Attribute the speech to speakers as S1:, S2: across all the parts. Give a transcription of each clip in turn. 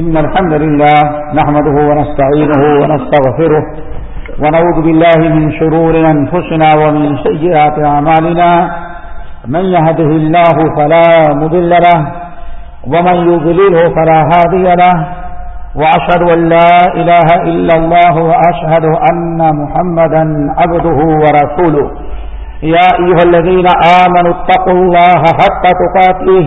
S1: إن الحمد لله نحمده ونستعينه ونستغفره ونعوذ بالله من شرور أنفسنا ومن سيئات عمالنا من يهده الله فلا مذل له ومن يذلله فلا هادي له وأشهد أن لا إله إلا الله وأشهد أن محمدا عبده ورسوله يا أيها الذين آمنوا اتقوا الله حق تقاته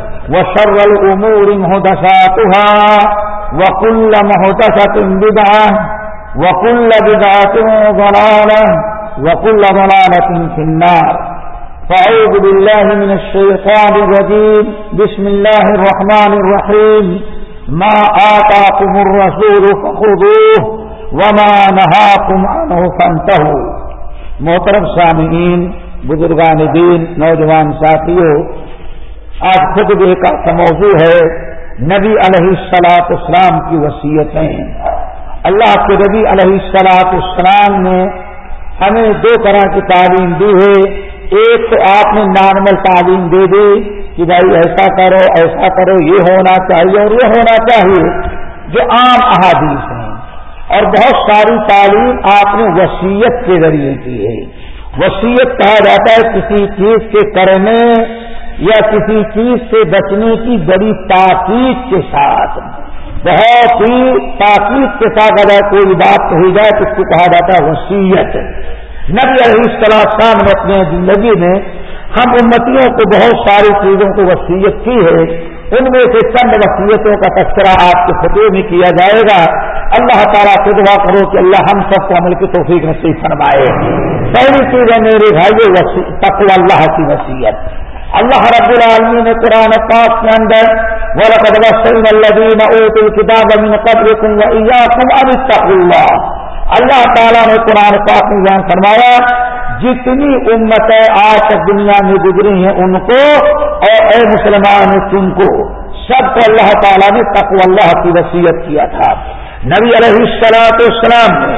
S1: وشر الأمور مهدساتها وكل مهدسة بدعة وكل بدعة ضلالة وكل ضلالة في النار. فأعوذ بالله من الشيطان الرجيم. بسم الله الرحمن الرحيم. ما آتاكم الرسول فخذوه وما نهاكم عنه فانتهوا. محترم سامعین، بزرگان دین، نوجوان ساتھیوں آج خطبے کا موضوع ہے، نبی علیہ السلاط اسلام کی وصیتیں۔ اللہ کے نبی علیہ السلاط اسلام نے ہمیں دو طرح کی تعلیم دی ہے۔ ایک تو آپ نے نارمل تعلیم دے دی کہ بھائی ایسا کرو ایسا کرو، یہ ہونا چاہیے اور یہ ہونا چاہیے، جو عام احادیث ہیں۔ اور بہت ساری تعلیم آپ نے وسیعت کے ذریعے کی ہے۔ وسیعت کہا جاتا ہے کسی چیز کے کرنے یا کسی چیز سے بچنے کی بڑی تاکید کے ساتھ بہت ہی تاکید کے ساتھ اگر کوئی بات کہی جائے تو اس کو کہا جاتا ہے وسیعت نبی علیہ السلام نے اپنے زندگی میں ہم امتیوں کو بہت ساری چیزوں کو وسیعت کی ہے۔ ان میں سے چند وسیعتوں کا تذکرہ آپ کے فتح میں کیا جائے گا۔ اللہ تعالیٰ سے دعا کرو کہ اللہ ہم سب کو عمل کی توفیق نصیب فرمائے۔ پہلی چیز ہے میرے بھائی تقوی اللہ کی وسیعت اللہ رب العالمین نے قرآن پاک کے اندر وَلَقَدْ وَسَّيْنَ الَّذِينَ أُوتُوا الْكِتَابَ مِنْ قَبْلِكُمْ وَإِيَّاكُمْ أَنِ اتَّقُوا اللَّهَ اللہ تعالیٰ نے قرآن پاک میں بیان فرمایا، جتنی امتیں آج تک دنیا میں گزری ہیں ان کو، اور اے مسلمان تم کو، سب کو اللہ تعالیٰ نے تقو اللہ کی وصیت کیا تھا۔ نبی علیہ السلاط اسلام نے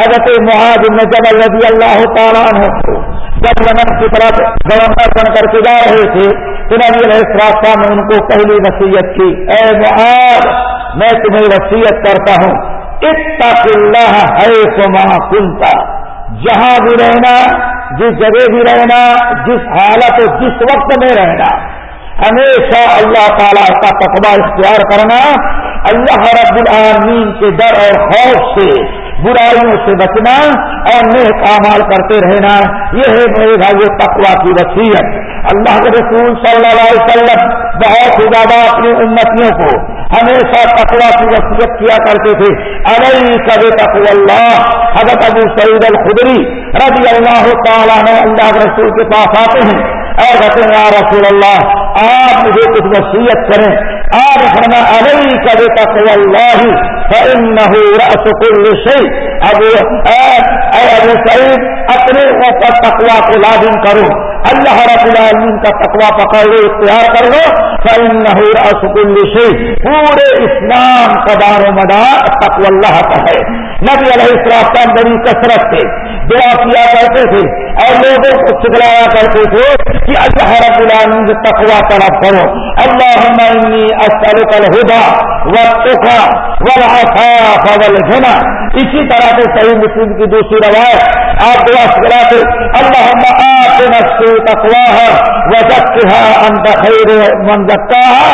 S1: حضرت محاذ میں جبل رضی اللہ تعالیٰ عنہ کو جب یمن کی طرف گورنر بن کر کے جا رہے تھے تو نبی علیہ السلام نے ان کو پہلی وصیت کی۔ اے معاذ، میں تمہیں وصیت کرتا ہوں۔ اتق اللہ ہے کما کنتا جہاں بھی رہنا، جس جگہ بھی رہنا، جس حالت جس وقت میں رہنا۔ ہمیشہ اللہ تعالیٰ کا تقبہ اختیار کرنا، اللہ رب العالمین کے ڈر اور خوف سے۔ برائیوں سے بچنا اور نیک اعمال کرتے رہنا، یہ ہے میرے بھائی تقوا کی وصیت۔ اللہ کے رسول صلی اللہ علیہ وسلم بہت ہی زیادہ اپنی امتیوں کو ہمیشہ تقوا کی وصیت کیا کرتے تھے۔ ارئی کب تقو اللہ۔ حضرت ابو سعید الخدری رضی اللہ تعالیٰ نے اللہ کے رسول کے پاس آتے ہیں۔ اور کہتے ہیں یا رسول اللہ، آپ مجھے کچھ وصیت کریں۔ آپ فرما ارئی کب تقو اللہ رأس كل شيء. ابو اے ابو سعید، اپنے اوپر تقوا کو لازم کرو۔ اللہ رب العالمین کا تقوا پکڑ لو اختیار کر لو۔ فإنه رأس كل شيء۔ پورے اسلام کا دار و مدار تقوی اللہ کا ہے۔ نبی علیہ السلام بڑی کثرت سے دعا کیا کرتے تھے اور لوگوں کو سکھلایا کرتے تھے کہ اللہ رب العالمین تقوا طلب کرو۔ اللهم انی اسألك الهدى والتقى والعفاف والغنى اسی طرح سے صحیح مسلم کی دوسری روایت، آپ دعا سکھلاتے اللہ آپ اللهم آت نفسی تقواها وزکها انت خیر من زکاها،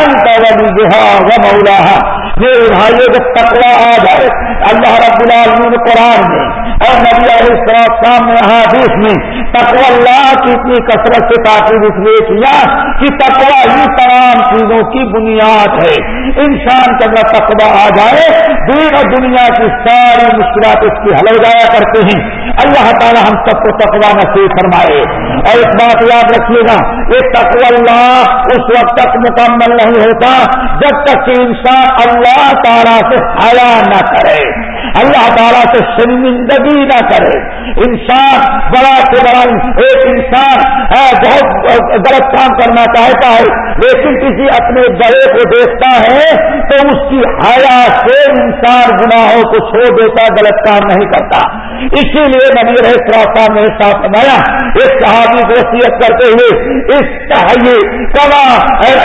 S1: انت ولیها ومولاها میرے بھائیوں جب تقوا آ جائے، اللہ رب العالمین قرآن میں اور نبی علیہ السلام نے حادث میں تقوی اللہ کی اتنی کثرت سے تاکید اس لیے کیا کہ تقوی ہی تمام چیزوں کی بنیاد ہے۔ انسان کے اندر تقوی آ جائے، دین اور دنیا کی ساری مشکلات اس کی حل ہو جایا کرتے ہیں۔ اللہ تعالیٰ ہم سب کو تقوی نصیب فرمائے۔ اور ایک بات یاد رکھیے گا یہ تقوی اللہ اس وقت تک مکمل نہیں ہوتا جب تک کہ انسان اللہ تعالیٰ سے حیا نہ کرے۔ اللہ تعالیٰ سے شرمندگی نہ کرے۔ انسان بڑا سے بڑا ایک انسان ہاں، بہت غلط کام کرنا چاہتا ہے، لیکن کسی اپنے بڑے کو دیکھتا ہے تو اس کی حیا سے انسان گناہوں کو چھوڑ دیتا، غلط کام نہیں کرتا۔ اسی لیے نبی رہے صاحب نے ساتھ بنایا اس صحابی کو وصیت کرتے ہوئے اس تحیے کما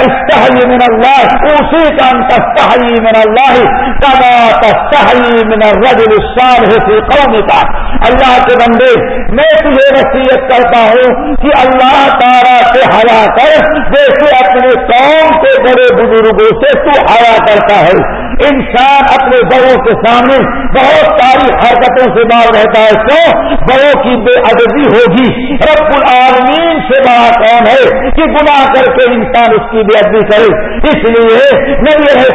S1: استحی من اللہ، اسی کا تستحی من اللہ، کما تستحی من الرجل الصالح فی قوم کا اللہ کے بندے، میں تجھے وصیت کرتا ہوں کہ اللہ تعالیٰ سے حیا کر، جیسے اپنے قوم کے بڑے بزرگوں سے تو حیا کرتا ہے۔ انسان اپنے بڑوں کے سامنے بہت ساری حرکتوں سے باغ رہتا ہے۔ کیوں؟ بڑوں کی بے ادبی ہوگی۔ رب العالمین سے بڑا کون ہے کہ گناہ کر کے انسان اس کی بے ادبی کرے؟ اس لیے نہیں ہے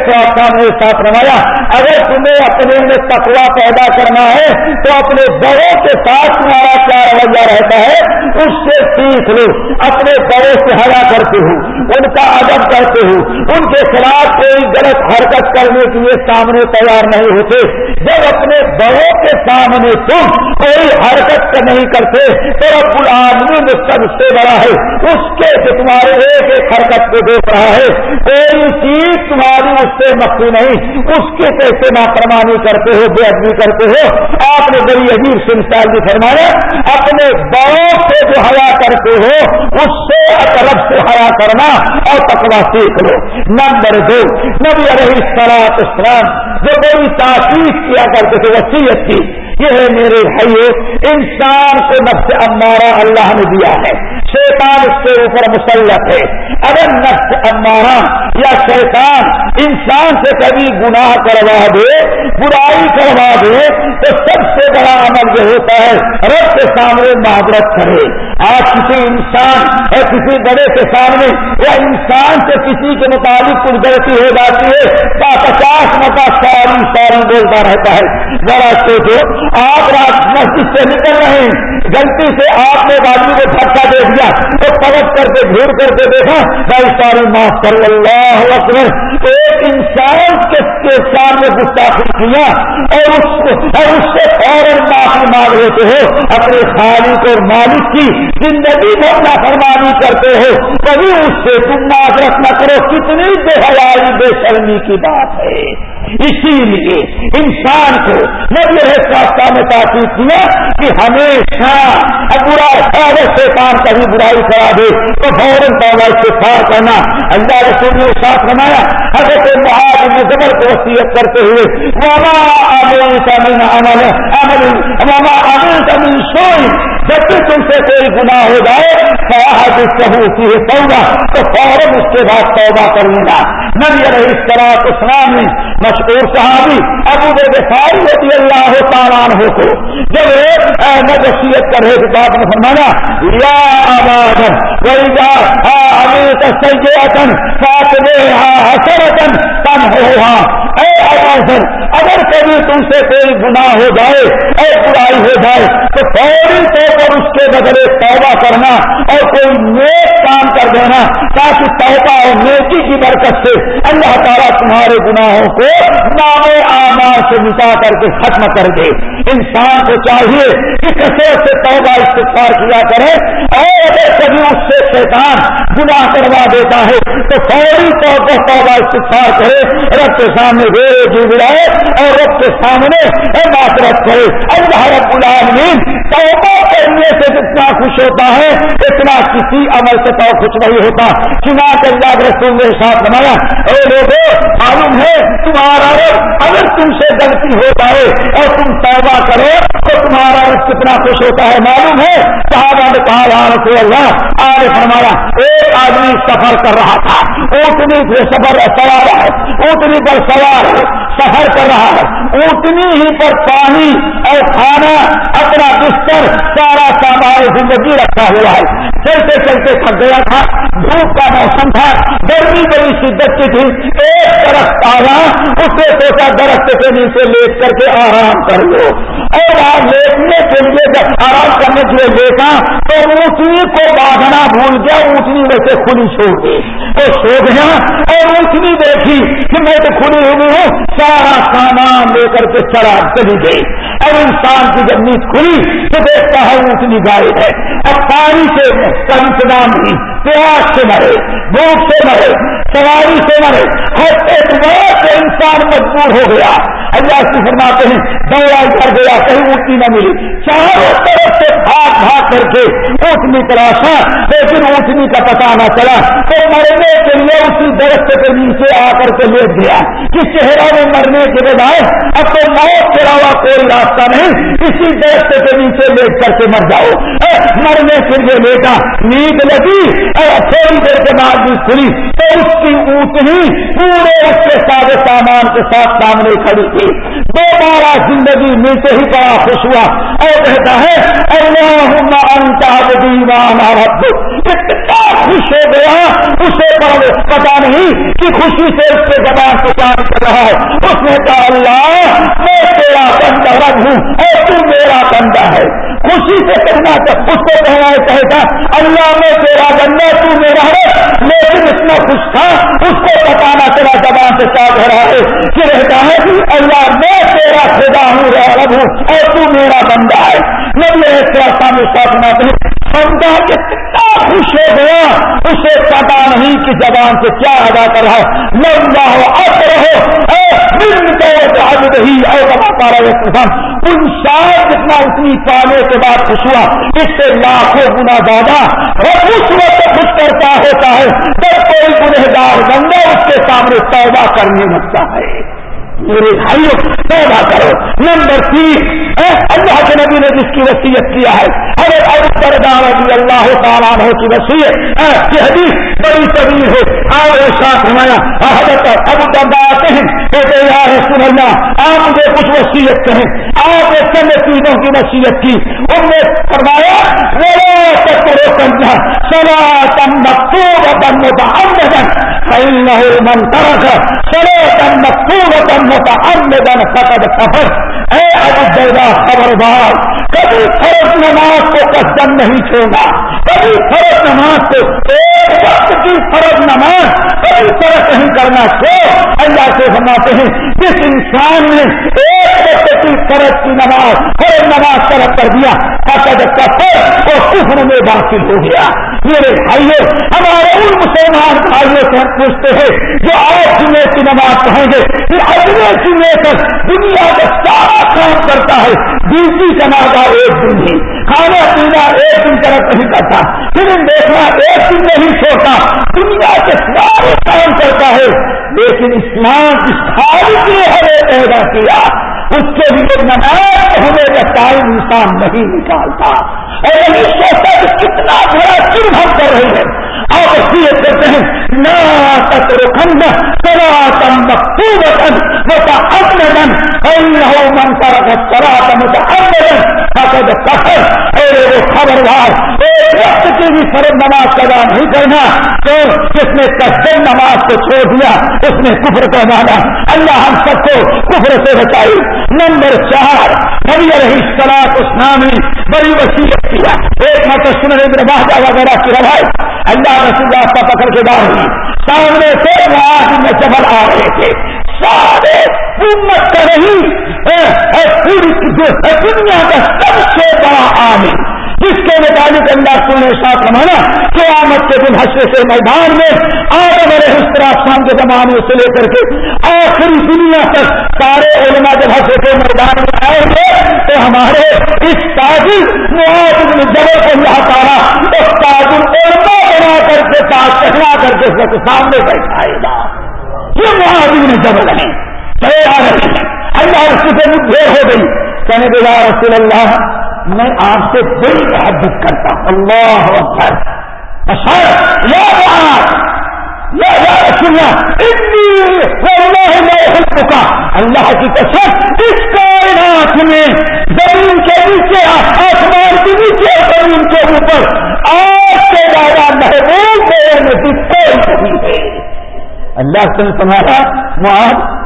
S1: میرے ساتھ روایا اگر تمہیں اپنے میں تقوا پیدا کرنا ہے، تو اپنے بڑوں کے ساتھ تمہارا کیا رویہ رہتا ہے۔ اس سے سیکھ لو۔ اپنے بڑوں سے ہرا کرتے ہو۔ ان کا ادب کرتے ہو۔ ان کے خلاف کوئی غلط حرکت کرنے کے لیے سامنے تیار نہیں ہوتے۔ جب اپنے بڑوں کے سامنے تم کوئی حرکت نہیں کرتے، تو رب العالمین سب سے بڑا ہے۔ اس کے جو تمہارے ایک ایک حرکت کو دیکھ رہا ہے۔ کوئی چیز تمہاری اس سے مخفی نہیں۔ اس کے کیسے نافرمانی کرتے ہو، بے ادبی کرتے ہو۔ آپ نے بڑی عجیب سے مثال بھی فرمایا۔ اپنے بڑوں سے جو حیا کرتے ہو، اس سے رب سے حیا کرنا اور تکوا سیکھ لو۔ نمبر دو، نبی علیہ السلام جو بڑی تاکید کیا کرتے تھے وسیعت کی۔ یہ ہے میرے بھائیو، انسان کو نفس امارہ اللہ نے دیا ہے۔ شیطان اس کے اوپر مسلط ہے۔ اگر نفس امارہ یا شیطان انسان سے کبھی گناہ کروا دے، برائی کروا دے، تو سب سے بڑا عمل یہ ہوتا ہے، رب کے سامنے معذرت کرے۔ آج کسی انسان اور کسی بڑے کے سامنے یا انسان سے کسی کے مطابق کچھ غلطی ہو جاتی ہے کا پچاس متا ساری ساری بولتا رہتا ہے۔ ذرا سوچو، آپ رات مسجد سے نکل رہے ہیں غلطی سے آپ نے آدمی کو دھکا دے دیا تو پلٹ کر کے بھیڑ کر کے دیکھا، بھائی سارے معاف کر اللہ اکبر۔ ایک انسان کے سامنے گستاخی کیا اور اس اور اس سے فوراً معافی مانگ لیتے ہو، اپنے خالق اور مالک کی زندگی میں اپنا فرمانی کرتے ہو کبھی اس سے تم معذرت نہ کرو، کتنی بے حیائی، بے شرمی کی بات ہے۔ اسی لیے انسان کو نبی رہتا میں تاکید کیا کہ ہمیشہ برا اگر شیطان کبھی برائی کرا دے تو فوراً توبہ استفار کرنا اللہ رسول نے ساتھ بنایا حضرت محاذ میں زبر کو وصیت کرتے ہوئے ماما آمین کا مین عمل عمل عمل ماما عمل عمل سوئی جب بھی تم سے کوئی گناہ ہو جائے اسی ہے توبہ، تو فوراً اس کے بعد توبہ کروں گا نبی علیہ السلام اسلام نے مشہور صحابی ابو بے ساری ہوتی اللہ تعالیٰ ہو کو جب ایک احمد وصیت کر رہے بات نے فرمانا یا آبادن وہی جا امیت سیدن ساتھ میں ہاں حسرتن کم ہوا اے آبادن اگر کبھی تم سے کوئی گناہ ہو جائے اے برائی ہو جائے، تو فوری طور پر اس کے بدلے توبہ کرنا اور کوئی نیک کام کر دینا تاکہ توبہ اور نیکی کی برکت سے اللہ تعالیٰ تمہارے گناہوں کو نام آمار سے مٹا کر کے ختم کر دے۔ انسان کو چاہیے کہ کثرت سے توبہ استفار کیا کرے اور اگر کبھی اس سے شیطان گناہ کروا دیتا ہے، تو فوری طور پر توبہ استفار کرے۔ رب کے سامنے روئے جی بڑھائے اور رب کے سامنے معذرت کرے۔ اللہ رب العالمین توبہ کرنے سے جتنا خوش ہوتا ہے، اتنا کسی عمل سے تو خوش نہیں ہوتا۔ چنا کر یاد رسول نے ساتھ بنایا اے لوگوں معلوم ہے، تمہارا رب اگر تم سے غلطی ہو جائے اور تم توبہ کرو تو تمہارا رب کتنا خوش ہوتا ہے۔ معلوم ہے، صحابہ نے کہا رسول اللہ، آج فرمایا، ایک آدمی سفر کر رہا تھا۔ اونٹنی سے سفر سوار ہے۔ اونٹنی پر سوار سفر کر رہا ہے۔ اونٹنی ہی پر پانی اور کھانا، اپنا بستر، سارا سامان زندگی رکھا ہوا ہے۔ چلتے چلتے تھک گیا تھا۔ دھوپ کا موسم تھا۔ گرمی بڑی شدت کی تھی۔ ایک درخت آیا اسے سوچا درخت کے نیچے لیٹ کر کے آرام کر لو۔ اور آپ لیٹنے کے لیے جب آرام کرنے کے لیے دیکھا تو اونٹنی کو باندھنا بھول گیا، اونٹنی ویسے کھلی چھوڑ گئی تو سو گیا اور اونٹنی دیکھی کہ میں تو کھلی ہوئی ہوں، سارا سامان لے کر کے چڑھا چلی گئی اور انسان کی جب نیچ کھلی تو دیکھتا ہے اونٹنی گائے ہے۔ اب پانی سے کنسنا انتظام نہیں، پیاس سے مرے، بھوک سے مرے، سواری سے مرے۔ ہر ایک سے انسان مجبور ہو گیا۔ اللہ کی فرماتے ہیں، دوڑا کر گیا، کہیں اونٹنی نہ ملی۔ چاروں طرف سے کر کے اونٹنی تلاشا، لیکن اونٹنی کا پتا نہ چلا تو مرنے کے لیے اسی درخت کے نیچے آ کر کے لیٹ گیا۔ کہ چہرہ میں مرنے کے بجائے اب تو موت کے علاوہ کوئی راستہ نہیں اسی درخت کے نیچے لیٹ کر کے مر جاؤ۔ مرنے کے لیے لیٹا، نیند لگی۔ اور تھوڑی دیر کے بعد بھی کھلی۔ تو اس کی اونٹنی پورے اس کے سارے سامان کے ساتھ سامنے کھڑی تھی۔ دوبارہ زندگی نیچے ہی بڑا خوش ہوا۔ اور کہتا ہے، اللہ اتنا خوش ہو گیا، اسے پتا نہیں کہ خوشی سے اس کے زبان کو کام کر رہا ہے۔ اس نے کہا، اللہ، میں تیرا بندہ رب ہوں اور تو میرا بندہ ہے۔ خوشی سے کہنا اس کو کہنا کہتا اللہ، میں تیرا بندہ، تو میرا ہے لیکن اتنا خوش تھا، اس کو پتا نہ چلا زبان سے کیا رہا ہے، کہ رہتا ہے، اللہ میں تیرا خدا ہوں رب ہوں، اور تو میرا بندہ ہے۔ نبی سامنے ساتھ نہ بندہ کتنا خوش ہو گیا، اسے پتا نہیں کہ زبان سے کیا ادا کر رہا ہے۔ لمبا ہو اب رہو رہی ان شاید جتنا اتنی پانے کے بعد خوش ہوا، اس سے لاکھوں گنا زیادہ وہ اس وقت خوش کرتا ہوتا ہے جب کوئی گنہدار بندہ اس کے سامنے توبہ کرنے لگتا ہے۔ میرے بھائیوں پیدا کرو۔ نمبر تین اللہ کے نبی نے جس کی وصیت کیا ہے ارے اب سردار رضی اللہ تعالیٰ کی وصیت۔ یہ حدیث بڑی طویل ہے۔ آؤ ساتھ ہمارا حضرت ابو دردا آتے ہیں کہتے یا رسول اللہ، آپ مجھے کچھ وصیت کہیں آپ نے چند چیزوں کی وصیت کی۔ ان نے فرمایا وہ کرو کرنا سلا تم مقصود بن متعمدن فإنه من ترك صلاة مقصودة متعمدا فقد كفر. اے ابو الدرداء، خبردار، کبھی فرض نماز کو قدم نہیں چھوڑنا، کبھی فرض نماز کو ایک وقت کی فرض نماز کبھی فرض نہیں کرنا، چھوڑ، اللہ سے فرماتے ہیں، جس انسان نے ایک وقت کی فرض کی نماز فرض نماز طرف کر دیا۔ فقد کفر وہ کفر میں داخل ہو گیا۔ میرے بھائیوں ہمارے ان مسلمان بھائیوں سے پوچھتے ہیں، جو آج جمعے کی نماز پڑھیں گے، پھر اگلے جمعے تک دنیا کا سارا کام کرتا ہے۔ ڈیوٹی جماعت ایک دن ہی، کھانا پینا ایک دن طرف نہیں کرتا۔ فلم دیکھنا ایک دن نہیں چھوڑتا۔ دنیا کے سارے کام کرتا ہے۔ لیکن اسلام اس خالی کے لیے ہمیں پیدا کیا۔ اس کے لیے نماز ہونے کا ٹائم انسان نہیں نکالتا۔ اور یہ سوچا کہ کتنا بڑا جرم ہم کر رہے ہیں۔ آپ وصیت کرتے ہیں. نہ تترکن صلاة مقصودة متعمدا. انه من ترك الصلاة متعمدا، فقد كفر. اے وہ خبردار ایک وقت کی بھی فرض نماز ادا نہیں کرنا تو جس نے تسل نماز کو چھوڑ دیا، اس نے کفر کا مانا. اللہ ہم سب کو کفر سے بچائی. نمبر چار، نبی علیہ السلاط اسلامی بڑی وسیعت کیا ایک مت سننے میں وغیرہ کی روایت اللہ رسول راستہ پکڑ کے باہر سامنے سے راج میں جبل آ رہے تھے۔ سارے امت کا نہیں پوری دنیا کا سب سے بڑا عامل جس کے مطابق اللہ سونے ساتھ رمانا قیامت کے دن حشر سے میدان میں آدم علیہ السلام کے زمانے سے لے کر کے آخری دنیا تک سارے علماء جب حشر کے میدان میں آئے گے، تو ہمارے اس تاجر معاذ جگہ کو اللہ تعالیٰ، اس تاجر علماء بنا کر کے ساتھ چہنا کر کے سب سامنے بیٹھائے گا یہ معاذ جبل ہیں تیار ہیں۔ اللہ اس سے مدھیر ہو گئی۔ کہنے کے بعد رسول اللہ، میں آپ سے بڑی محبت کرتا ہوں۔ اللہ اکبر۔ اثر یا یا رسول اللہ کی قسم، اس کائنات میں زمین کے نیچے، آسمان کے نیچے زمین کے اوپر محبوب میرے نصیب کوئی نہیں ہے۔ اللہ سے سنایا وہاں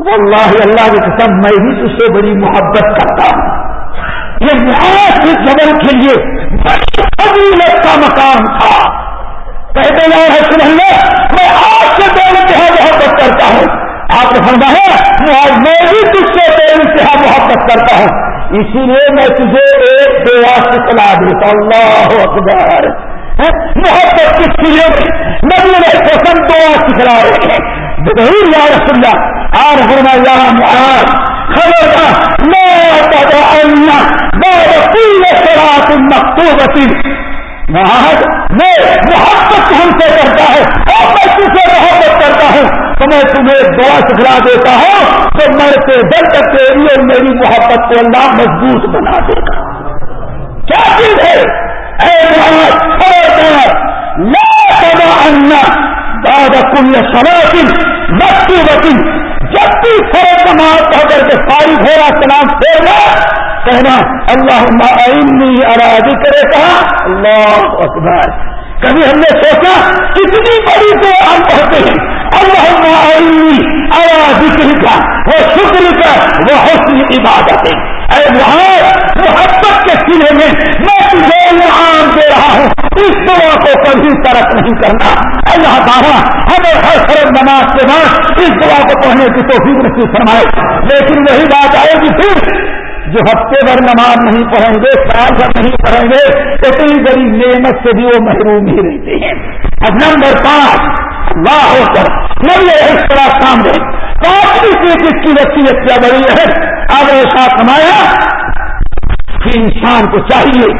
S1: واللہ، اللہ کے قسم، میں ہی اس سے بڑی محبت کرتا ہوں۔ یہ معاذ اس جبل کے لیے بڑی فضیلت کا مقام تھا۔ کہتے ہیں رسول اللہ، میں آپ سے بے انتہا محبت کرتا ہوں۔ آپ نے فرمایا، معاذ، میں بھی تجھ سے بے انتہا محبت کرتا ہوں۔ اسی لیے میں تجھے ایک دعا سے سلا دیتا اللہ اکبر۔ محبت کس لیے نبی نے قسم دعا سکھلا رہے ہیں ضرور یا رسول اللہ آر اور فرمایا معاذ خبر میں بعد كل مکتوبتی۔ محبت میں محبت ہم سے کرتا ہے اور میں تم سے محبت کرتا ہوں تو میں تمہیں دعا سکھلا دیتا ہوں تو مرتے دل تک تیری اور میری محبت کو اللہ مضبوط بنا دے گا۔ کیا چیز ہے؟ اے دادا کل سماطن مکتی وتی جب بھی فرق نماز پڑھ کر کے فارغ ہو رہا سلام پھیرنا کہنا اللہ عینی ارادی کرے کہا اللہ اکبر. کبھی ہم نے سوچا، کتنی بڑی تو ہم پڑھتے ہیں اللہ عینی ارادی کا وہ شکر کا وہ حسن عبادت ہے. اے وہاں محبت کے سینے میں میں تجھے نام دے رہا ہوں اس دعا کو کبھی ترک نہیں کرنا۔ اللہ تعالیٰ، ہمیں ہر فرق نماز کے بعد اس دعا کو پڑھنے کی توفیق نہیں فرمائے۔ لیکن وہی بات آئے گی پھر، جو ہفتے بھر نماز نہیں پڑھیں گے، سال بھر نہیں پڑھیں گے، اتنی بڑی نعمت سے بھی وہ محروم ہی رہتے ہیں۔ اب نمبر پانچ واہ ہو کر نبی اس طرح سامنے۔ پانچویں چیز اس کی وسیعت کیا بڑی ہے؟ اب ایسا سمایا کہ انسان کو چاہیے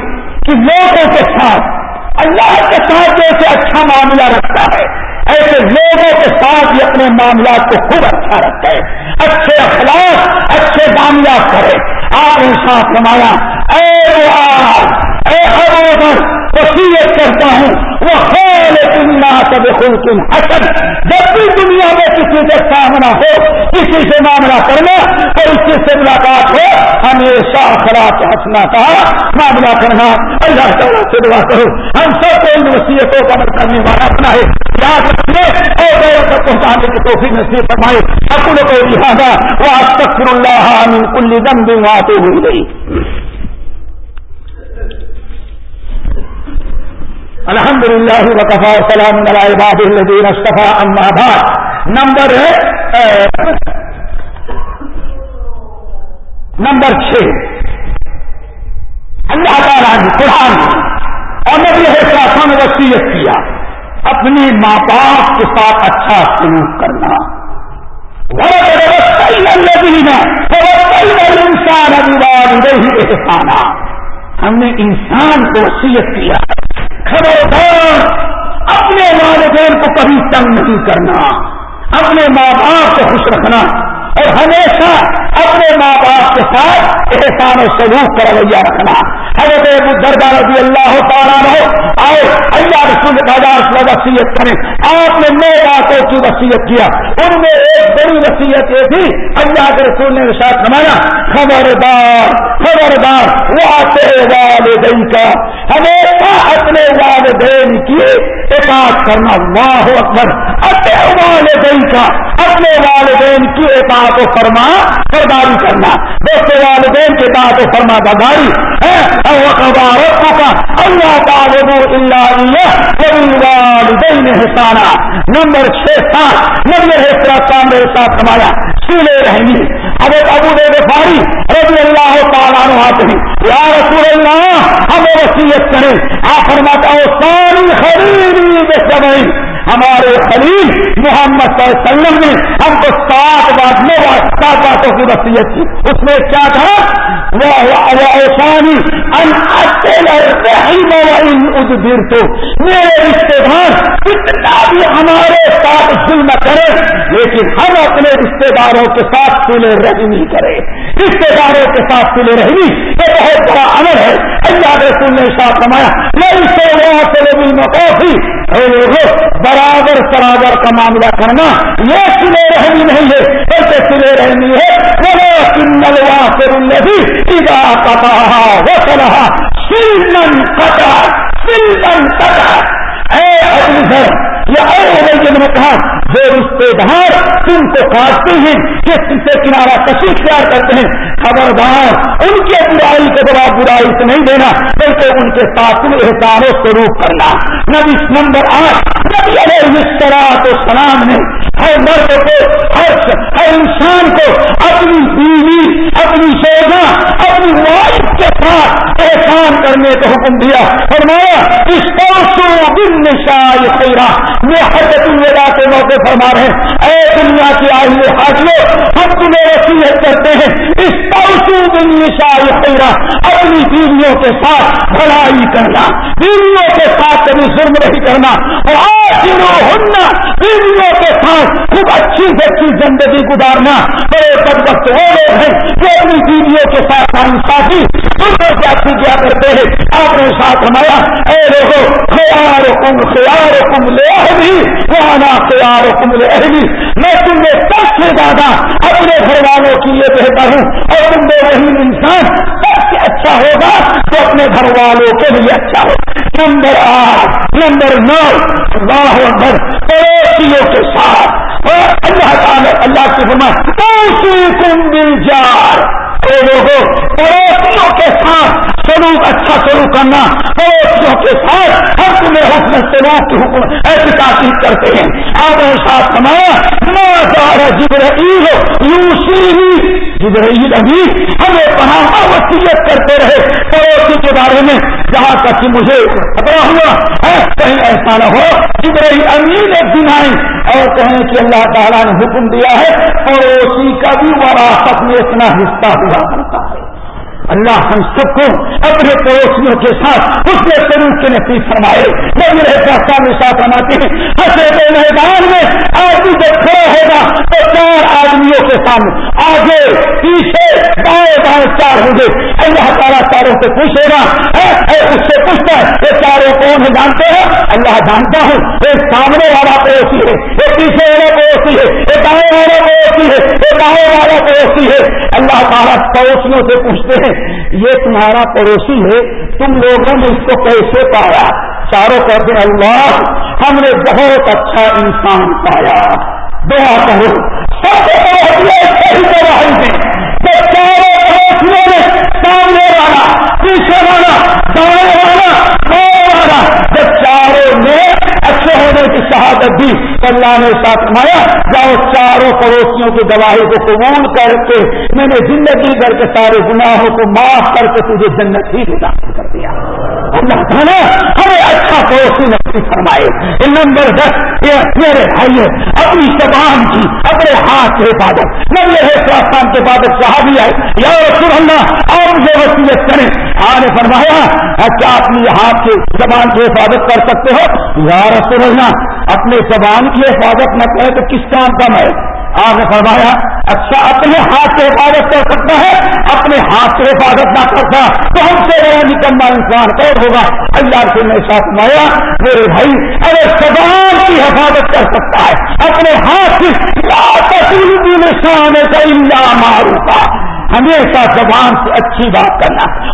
S1: کہ لوگوں کے ساتھ اللہ کے ساتھ جیسے اچھا معاملہ رکھتا ہے، ایسے لوگوں کے ساتھ بھی اپنے معاملات کو خوب اچھا رکھے اچھے اخلاق، اچھے معاملات کرے۔ آپ نے ساتھ اے اے ہر وسیعت کرتا ہوں، وہ خیر دنیا سب خلقن حسن۔ جب بھی دنیا میں کسی سے سامنا ہو، کسی سے معاملہ کرنا تو اس سے ملاقات ہو ہمیشہ خراب ہنسنا کا معاملہ کرنا اللہ تعالیٰ سے دعا کرو ہم سب کو ان وسیعتوں کا عمل کرنے والا اپنا ہے۔ یاد رکھنے اور دور تک پہنچانے کی توفیق نصیب فرمائے۔ اپنے کو لہٰذا وہ آج استغفر اللہ من کل دم بھی وہاں ذنب واتوب الیہ۔ الحمد للہ وقفا سلام عباد الدین اصطفیٰ، اما بعد۔ نمبر نمبر چھ۔ اللہ تعالیٰ نے قرآن اور نبی حساسوں نے وسیعت کیا، اپنی ماں باپ کے ساتھ اچھا سلوک کرنا۔ انسان ابھی ہم نے انسان کو وسیعت کیا، خبردار، اپنے والدین کو کبھی تنگ نہیں کرنا، اپنے ماں باپ کو خوش رکھنا۔ اور ہمیشہ اپنے ماں باپ کے ساتھ احسان و سلوک کا رویہ رکھنا۔ حضرت ابو دردا رضی اللہ تعالیٰ رہو آئے، اللہ رسول بازار سے وسیعت کریں۔ آپ نے نو باتوں کی وسیعت کیا۔ ان میں ایک بڑی وسیعت یہ تھی، اللہ کے رسول نے ساتھ نمایا خبردار خبردار وہ آتے والدین کا، ہمیشہ اپنے والدین کی اطاعت کرنا۔ واہ اکبر، اپنے والدین کا، اپنے والدین کی اطاعت و فرما برداری کرنا۔ دوسرے والدین کے بات و فرما برداری کا اللہ تعالب اللہ والدین حسانہ نمبر چھ سات نمبر حصہ کام میرے ساتھ ہمارا سیلے رہیں گی اب ابو دے بخاری رضی اللہ تعالیٰ آتے یا رسول اللہ، ہمیں وسیعت کریں۔ آپ فرماتا ہوں ساری خریدی بے سمئی ہمارے خلیل محمد صلی اللہ علیہ وسلم نے ہم کو سات بات میں سات باتوں کی وسیعت کی۔ اس میں کیا تھا؟ تو میرے رشتے دار، کتنا بھی ہمارے ساتھ ظلم کرے، لیکن ہم اپنے رشتے داروں کے ساتھ سلے رحمی کرے رشتے داروں کے ساتھ سلے رحمی یہ بہت بڑا امر ہے۔ اللہ رسول نے ساتھ کمایا نہیں سو وہاں سے برابر برابر کا معاملہ کرنا یہ سلے رہنی نہیں ہے ایسے سلے رہنی ہے۔ وہ سلحا سلمن کٹا سلمن کٹا اے ابو یہ نے کہا جو رشتے دار تم کو کاٹتے ہیں جس سے کنارا کشی اختیار کرتے ہیں، خبردار، ان کے برائی کے جواب برائی سے نہیں دینا، بلکہ ان کے ساتھ تم احسان و سلوک کرنا۔ نبی نمبر آٹھ، نبی علیہ تو سلام نے ہر مرد کو، ہر ہر انسان کو اپنی بیوی، اپنی شوزا اپنی وائف کے ساتھ احسان کرنے کا حکم دیا۔ فرمایا، اس پرسوں بن یہ حضرت الوداع کے موقع فرما رہے ہیں۔ اے دنیا کی آئی ہوئے حاضر ہم تمہیں وسیعت کرتے ہیں۔ اس پرسوں بن نشائی خیرہ اپنی بیویوں کے ساتھ بھلائی کرنا۔ بیویوں کے ساتھ کبھی ظلم نہیں کرنا۔ اور آج ہننا بیویوں کے ساتھ خوب اچھی سے اچھی زندگی گزارنا۔ بڑے بد وقت وہ لوگ ہیں جو اپنی بیویوں کے ساتھ انصافی ظلم سے کیا کرتے ہیں؟ آپ نے ساتھ ہمایا اے لوگوں خیال کم خیال کم لے اہلی وانا خیال کم لے اہلی میں تم نے سب سے زیادہ اپنے گھر والوں کے لیے بہتر ہوں۔ اور تم میں وہی انسان، سب سے اچھا ہوگا تو اپنے گھر والوں کے لیے اچھا ہو۔ نمبر آٹھ، نمبر نو، اللہ اکبر، پڑوسیوں کے ساتھ۔ اور اللہ تعالی، اللہ کی فرما کم دل جار لوگوں پڑوسیوں کے ساتھ سلوک اچھا سلوک کرنا، پڑوسیوں کے ساتھ ہر تمہیں حکم سلوک کی حکم ایسی تاکید کرتے ہیں۔ آپ نے ساتھ سمایا نہ سارا جبرائیل یوسی جبرائیل ابھی ہمیں پناہ وسیعت کرتے رہے۔ پڑوسی کے بارے میں جہاں تک کہ مجھے خطرہ ہوا کہیں ایسا نہ ہو۔ جبرائیل امین ایک دن آئی اور کہیں کہ اللہ تعالیٰ نے حکم دیا ہے، پڑوسی کا بھی وراثت میں اتنا حصہ ہوا۔ کرتا ہے اللہ ہم سب کو اپنے پڑوسیوں کے ساتھ اس نے سروس کے نصیب فرمائے۔ نہیں رہتا سامنے ساتھ بناتے ہیں ہنسے میدان میں آدمی جب کھڑا ہوگا تو چار آدمیوں کے سامنے آگے، پیچھے بائیں بائیں چار ہوں گے۔ اللہ تعالیٰ چاروں سے پوچھے گا اس سے پوچھتا ہے، یہ چاروں کون جانتے ہیں؟ اللہ جانتا ہوں۔ یہ سامنے والا پڑوسی ہے، یہ پیچھے والا پڑوسی ہے، یہ دائیں والا پڑوسی ہے۔ یہ والا پڑوسی ہے۔ اللہ تعالیٰ پڑوسیوں سے پوچھتے ہیں، یہ تمہارا پڑوسی ہے، تم لوگوں نے اس کو کیسے پایا؟ چاروں کہتے ہیں اللہ، ہم نے بہت اچھا انسان پایا۔ دعا کرو۔ سب چاروں پڑوسیوں نے سامنے والا، پیچھے والا، دائیں والا والا جب چاروں نے اچھے ہونے کی شہادت دی اللہ نے ساتھ مایا جاؤ چاروں پڑوسیوں کی گواہی کو قبول کر کے میں نے زندگی کر کے سارے گناہوں کو معاف کر کے تجھے جنت ہی داخل کر دیا۔ اللہ تعالیٰ، ہمیں اچھا پڑوسی نصیب فرمائے۔ نمبر دس میرے بھائی اپنی زبان کی، اپنے ہاتھ کی حفاظت۔ نہ میرے کے بعد صحابی آئے یا رسول اللہ، آپ مجھے وسیعت کریں۔ آپ نے فرمایا کیا اپنی ہاتھ کی زبان کی حفاظت کر سکتے ہو؟ یا رسول اللہ اپنے زبان کی حفاظت نہ کرے تو کس کام کا میں؟ آپ نے فرمایا اچھا اپنے ہاتھ سے حفاظت کر سکتا ہے، اپنے ہاتھ سے حفاظت نہ کرتا تو ہم سے بڑا نکلنا انسان کون ہوگا؟ اللہ سے میں ساتھ مایا میرے بھائی ارے زبان کی حفاظت کر سکتا ہے، اپنے ہاتھ سے نشان کا مارو کا ہمیشہ زبان سے اچھی بات کرنا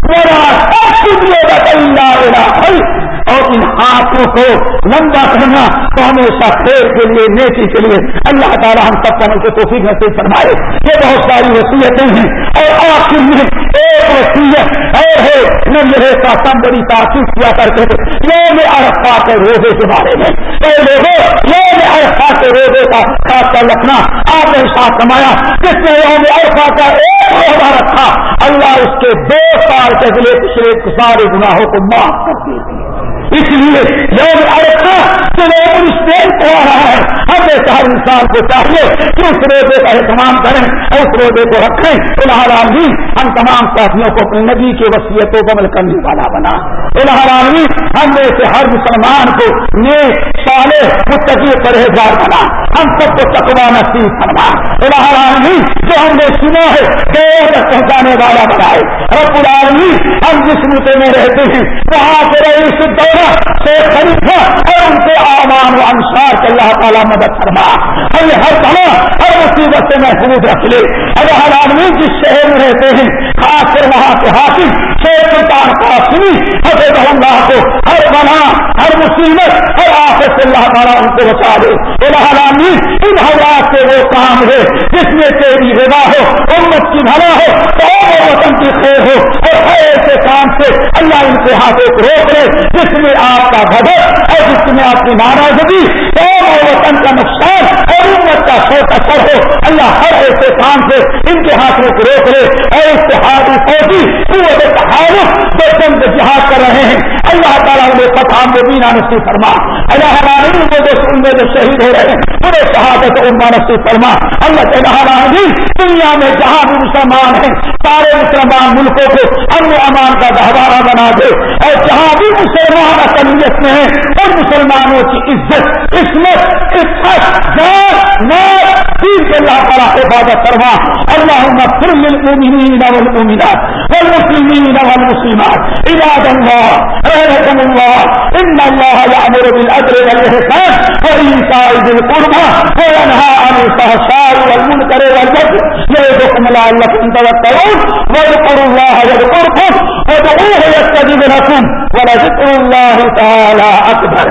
S1: اور ان ہاتھوں کو لمبا کرنا تو ہمیشہ خیر کے لیے، نیکی کے لیے اللہ تعالیٰ ہم سب کرنے کے توفیق میں سے فرمائے۔ یہ بہت ساری وصیتیں ہیں۔ اور آخر میں ایک وصیت اور ہے نمبر کا سب بڑی تاثیر کیا کرتے تھے۔ یہ میں ارفا کے روزے کے بارے میں۔ لوگوں یہ میں ارفا کے روزے کا خاص کر رکھنا آپ نے ساتھ کمایا جس نے یوم ارفا کا ایک روزہ رکھا۔ اللہ اس کے دو سال کے اگلے پچھلے سارے گناہوں کو معاف کر دیتے اس لیے لوگ ارکھا کہ لوگ کو آ رہا ہے۔ ہمیں ہر انسان کو چاہیے کہ اس روزے کا اہتمام کریں اور اس روزے کو رکھیں۔ الحال ہم تمام ساتھیوں کو اپنے نبی کی وصیتوں کو عمل کرنے والا بنا۔ الحال ہم میں سے ہر مسلمان کو نیک سالے متقی پرہیزگار بنا۔ ہم سب کو تقوا نصیب فرما۔ الحال بھی جو ہم نے سنا ہے دیر تک پہنچانے والا بنائے رب العالمین، ہم جس مدے میں رہتے ہیں، وہاں کے رئیس دولت سے خلیفہ اور ان کے آمان و انصار کے اللہ تعالیٰ مدد فرما۔ ہمیں ہر طرح، ہر مصیبت سے محفوظ رکھ لے۔ اگر ہر آدمی جس شہر میں رہتے ہیں، خاص کر وہاں کے حاصل شیخ سلطان قاسمی حضرت اللہ کو ہر بنا، ہر مصیبت ہر آفت سے اللہ تعالیٰ ان کو بچا دے۔ العالمین ان حالات سے وہ کام ہے، جس میں تیری رضا ہو، امت کی بھلا ہو قوم اور وطن کی خیر ہو، اور ہر ایسے کام سے اللہ ان کے ہاتھوں کو روک لے، جس میں آپ کا بدت اور جس میں آپ کی ناراضگی قوم اور وطن کا نقصان اور امت کا سوچ اثر ہو۔ اللہ ہر ایسے کام سے ان کے ہاتھوں کو روک لے، اور اس کے ہاتھ فوجی قوت تحالف جو جنگ جہاد کر رہے ہیں۔ اللہ تعالیٰ انہیں فتح مبینہ نصیب فرما۔ اللہ العالمین جو ان میں جو شہید ہو رہے ہیں پورے شہادت عمدہ نصیب فرما۔ اللہ کے دنیا میں جہاں بھی مسلمان ہیں سارے مسلمان ملکوں کو امن امان کا گہوارہ بنا دے۔ اور جہاں بھی مسلمان اقلیت میں ہیں، ان مسلمانوں کی عزت، عصمت عزت جان مار دین کے اللہ تعالیٰ حفاظت فرما۔ اللہ پھر للمؤمنین والمؤمنات والمسلمین والمسلمات۔ عباد الله رحمكم الله إن الله يأمر بالأجر والإحسان وإيتاء ذي القربى وينهى عن الفحشاء والمنكر والبغي يعظكم لعلكم تذكرون اللہ اکبر